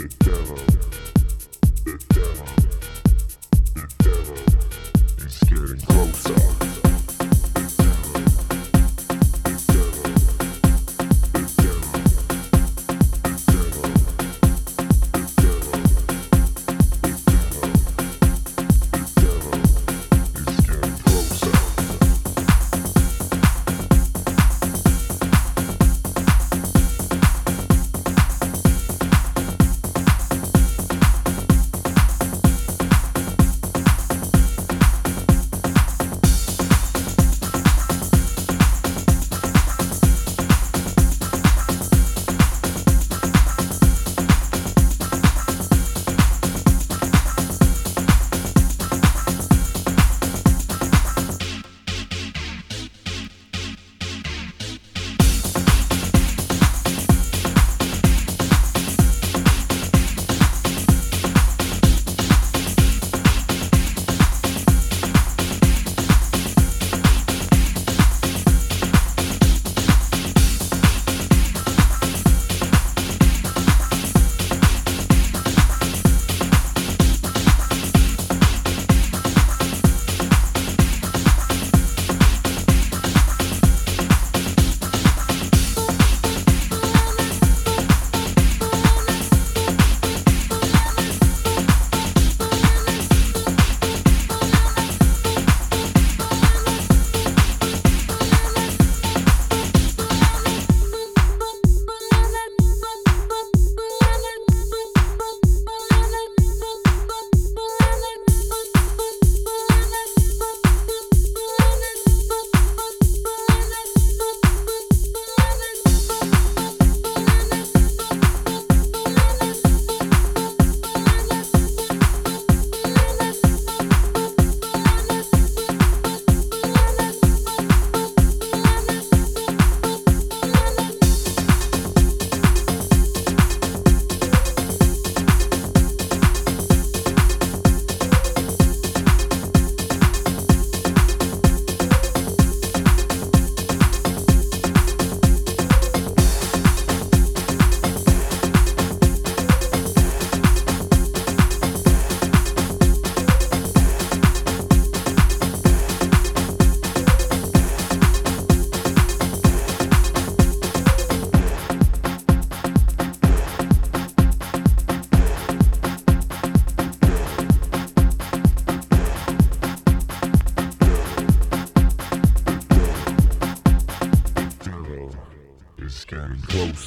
the death.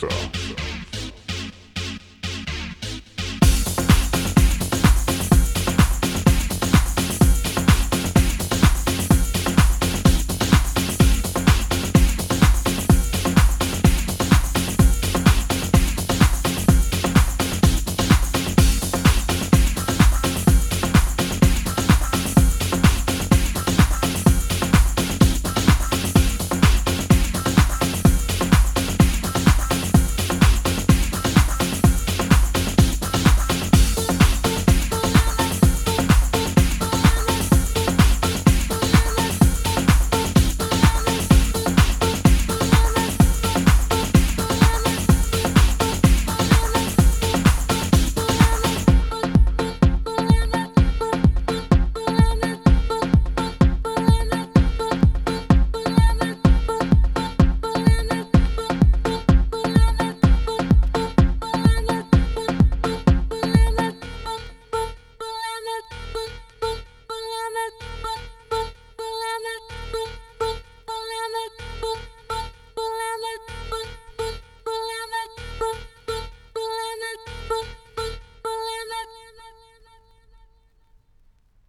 Pizza.